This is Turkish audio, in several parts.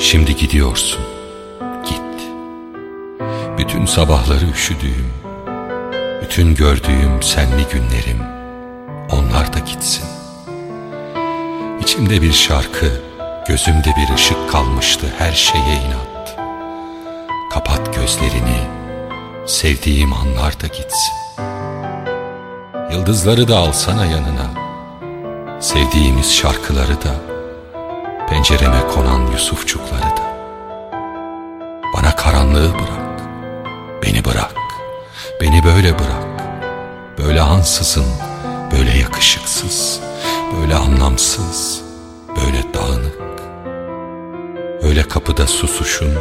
Şimdi gidiyorsun, git. Bütün sabahları üşüdüğüm, bütün gördüğüm senli günlerim, onlar da gitsin. İçimde bir şarkı, gözümde bir ışık kalmıştı her şeye inat. Kapat gözlerini, sevdiğim anlar da gitsin. Yıldızları da alsana yanına, sevdiğimiz şarkıları da, pencereme konan Yusufçukları da. Bana karanlığı bırak, beni bırak, beni böyle bırak. Böyle ansızın, böyle yakışıksız, böyle anlamsız, böyle dağınık. Öyle kapıda susuşun,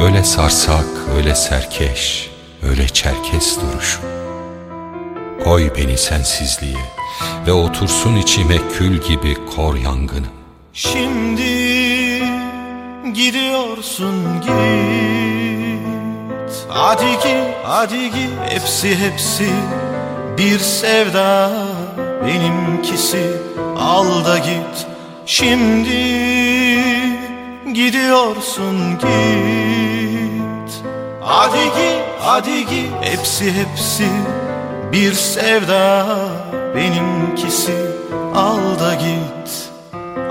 öyle sarsak, öyle serkeş, öyle çerkes duruşun. Koy beni sensizliğe ve otursun içime kül gibi kor yangını. Şimdi gidiyorsun git. Hadi git, hadi git. Hepsi hepsi bir sevda benimkisi. Al da git. Şimdi gidiyorsun git. Hadi git, hadi git. Hepsi hepsi bir sevda benimkisi. Al da git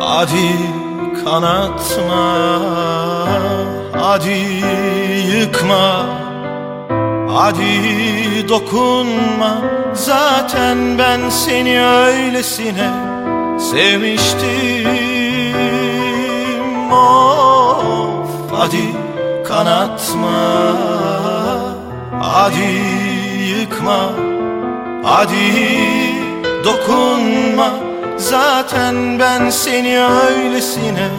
Hadi kanatma Hadi yıkma Hadi dokunma. Zaten ben seni öylesine sevmiştim. Of hadi kanatma Hadi yıkma Hadi dokunma Zaten ben seni öylesine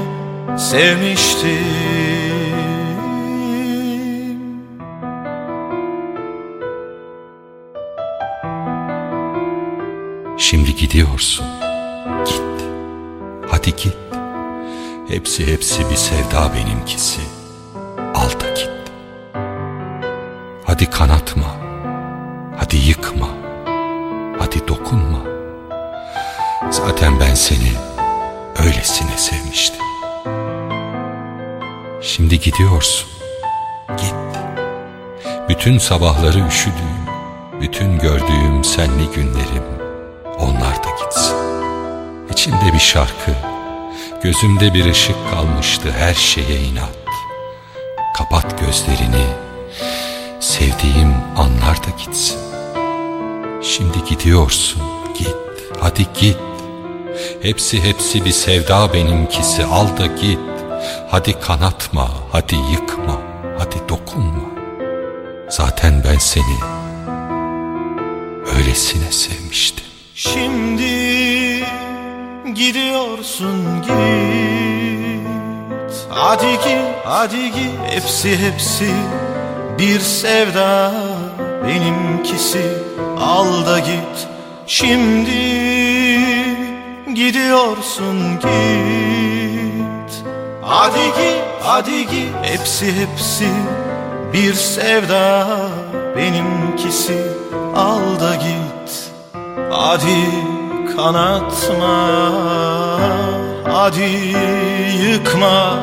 sevmiştim. Şimdi gidiyorsun, git, hadi git. Hepsi hepsi bir sevda benimkisi, al da git. Hadi kanatma, hadi yıkma, Zaten ben seni öylesine sevmiştim. Şimdi gidiyorsun, git. Bütün sabahları üşüdüğüm, bütün gördüğüm senli günlerim, onlar da gitsin. İçimde bir şarkı, gözümde bir ışık kalmıştı her şeye inat. Kapat gözlerini, sevdiğim anlar da gitsin. Şimdi gidiyorsun, git, hadi git. Hepsi hepsi bir sevda benimkisi, al da git. Hadi kanatma, hadi yıkma, hadi dokunma. Zaten ben seni öylesine sevmiştim. Şimdi gidiyorsun git Hadi git, hadi git Hepsi hepsi bir sevda benimkisi Al da git Şimdi gidiyorsun git. Hadi git, hadi git. Hepsi hepsi bir sevda benimkisi. Al da git. Hadi kanatma Hadi yıkma.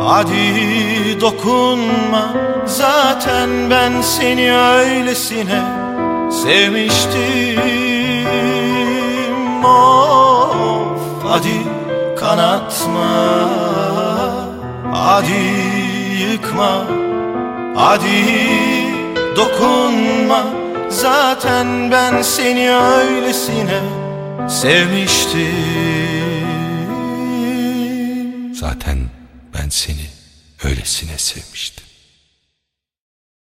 Hadi dokunma. Zaten ben seni öylesine sevmiştim hadi kanatma Hadi yıkma Hadi dokunma Zaten ben seni öylesine sevmiştim Zaten ben seni öylesine sevmiştim.